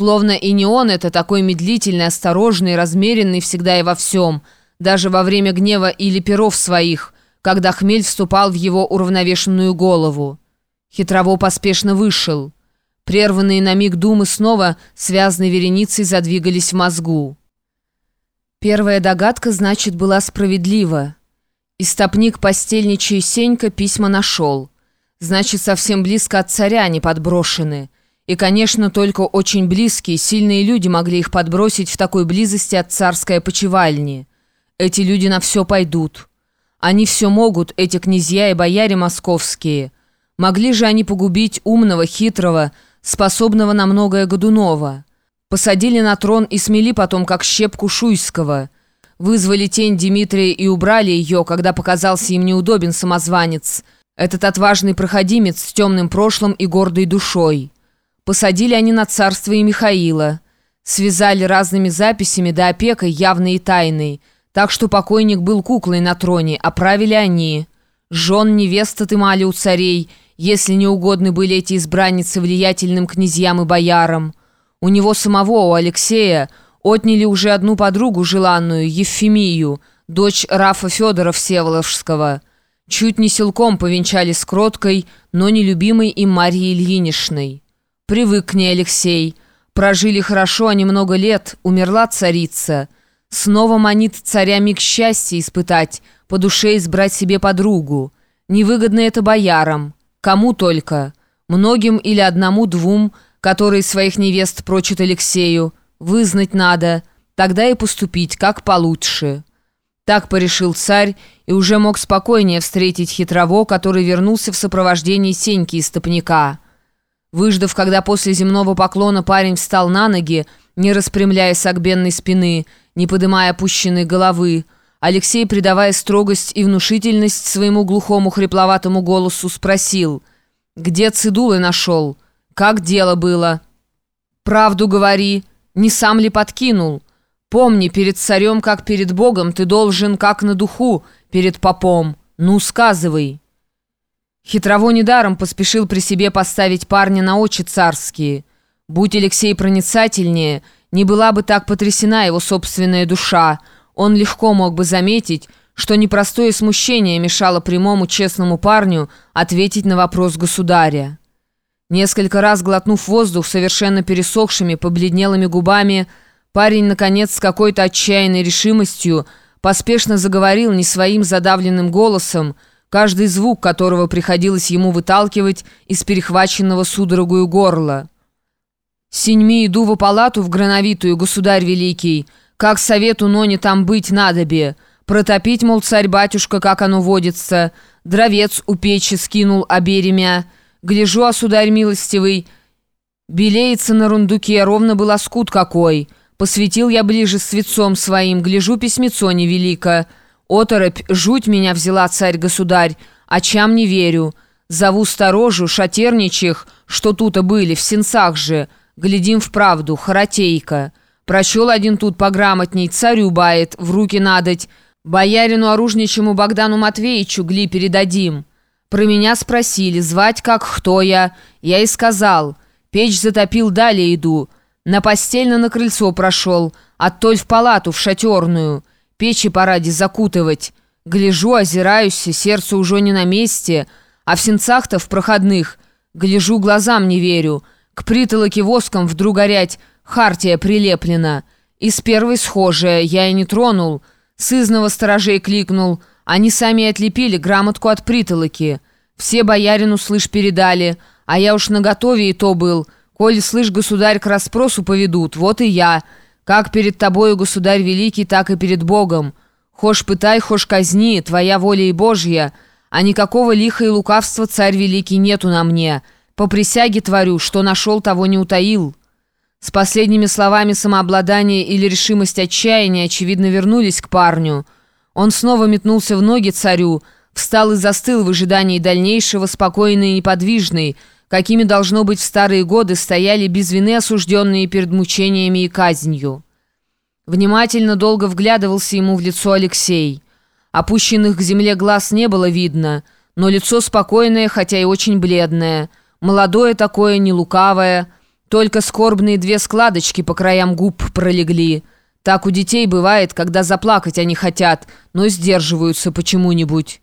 Словно и не он это такой медлительный, осторожный, размеренный всегда и во всем, даже во время гнева или перов своих, когда хмель вступал в его уравновешенную голову. Хитрово поспешно вышел. Прерванные на миг думы снова связанной вереницей задвигались в мозгу. Первая догадка, значит, была справедлива. Истопник постельничий Сенька письма нашел. Значит, совсем близко от царя они подброшены. И, конечно, только очень близкие, сильные люди могли их подбросить в такой близости от царской опочивальни. Эти люди на все пойдут. Они все могут, эти князья и бояре московские. Могли же они погубить умного, хитрого, способного на многое Годунова. Посадили на трон и смели потом, как щепку Шуйского. Вызвали тень Дмитрия и убрали ее, когда показался им неудобен самозванец. Этот отважный проходимец с темным прошлым и гордой душой. Посадили они на царство и Михаила. Связали разными записями да опекой явной и тайной. Так что покойник был куклой на троне, а правили они. Жен невест отымали у царей, если не угодны были эти избранницы влиятельным князьям и боярам. У него самого, у Алексея, отняли уже одну подругу желанную, Евфемию, дочь Рафа Федора Всеволожского. Чуть не силком повенчали с кроткой, но нелюбимой им Марьей Ильиничной. Привык к ней Алексей. Прожили хорошо они много лет, умерла царица. Снова манит царя миг счастья испытать, по душе избрать себе подругу. Невыгодно это боярам. Кому только? Многим или одному-двум, которые своих невест прочат Алексею. Вызнать надо, тогда и поступить, как получше. Так порешил царь и уже мог спокойнее встретить хитрово, который вернулся в сопровождении Сеньки и Стопника. Выждав, когда после земного поклона парень встал на ноги, не распрямляя согбенной спины, не подымая опущенной головы, Алексей, придавая строгость и внушительность своему глухому хрипловатому голосу, спросил, «Где цидулы нашел? Как дело было?» «Правду говори, не сам ли подкинул? Помни, перед царем, как перед Богом, ты должен, как на духу, перед попом. Ну, сказывай». Хитрово недаром поспешил при себе поставить парня на очи царские. Будь Алексей проницательнее, не была бы так потрясена его собственная душа. Он легко мог бы заметить, что непростое смущение мешало прямому честному парню ответить на вопрос государя. Несколько раз глотнув воздух совершенно пересохшими, побледнелыми губами, парень, наконец, с какой-то отчаянной решимостью поспешно заговорил не своим задавленным голосом, каждый звук которого приходилось ему выталкивать из перехваченного судорогою горла. «Синьми иду в палату в Грановитую, государь великий, как совету Ноне там быть надобе, протопить, мол, царь-батюшка, как оно водится, дровец у печи скинул оберемя, гляжу, а сударь милостивый, белеется на рундуке, ровно был оскут какой, посветил я ближе свецом своим, гляжу, письмецо невелико». Оторопь, жуть меня взяла царь-государь, очам не верю. Зову сторожу, шатерничих, что тут-то были, в сенцах же. Глядим в правду, харатейка. Прочел один тут пограмотней, царю бает, в руки надоть. Боярину оружничему Богдану Матвеевичу гли передадим. Про меня спросили, звать как, кто я. Я и сказал. Печь затопил, далее иду. На постельно на крыльцо прошел, оттоль в палату, в шатерную. Печи поради закутывать. Гляжу, озираюсь, сердце уже не на месте, а в сенцах-то в проходных. Гляжу, глазам не верю. К притолоке воском вдруг горять, хартия прилеплена. Из первой схожая, я и не тронул. Сызного сторожей кликнул. Они сами отлепили грамотку от притолоки. Все боярину, слышь, передали, а я уж наготове и то был. Коль, слышь, государь, к расспросу поведут, вот и я». Как перед тобою, государь великий, так и перед Богом. Хошь пытай, хошь казни, твоя воля и Божья, а никакого лиха и лукавства, царь великий, нету на мне. По присяге творю, что нашел, того не утаил». С последними словами самообладание или решимость отчаяния, очевидно, вернулись к парню. Он снова метнулся в ноги царю, встал и застыл в ожидании дальнейшего, спокойный и неподвижный, какими, должно быть, в старые годы стояли без вины осужденные перед мучениями и казнью. Внимательно долго вглядывался ему в лицо Алексей. Опущенных к земле глаз не было видно, но лицо спокойное, хотя и очень бледное, молодое такое, не лукавое, Только скорбные две складочки по краям губ пролегли. Так у детей бывает, когда заплакать они хотят, но сдерживаются почему-нибудь.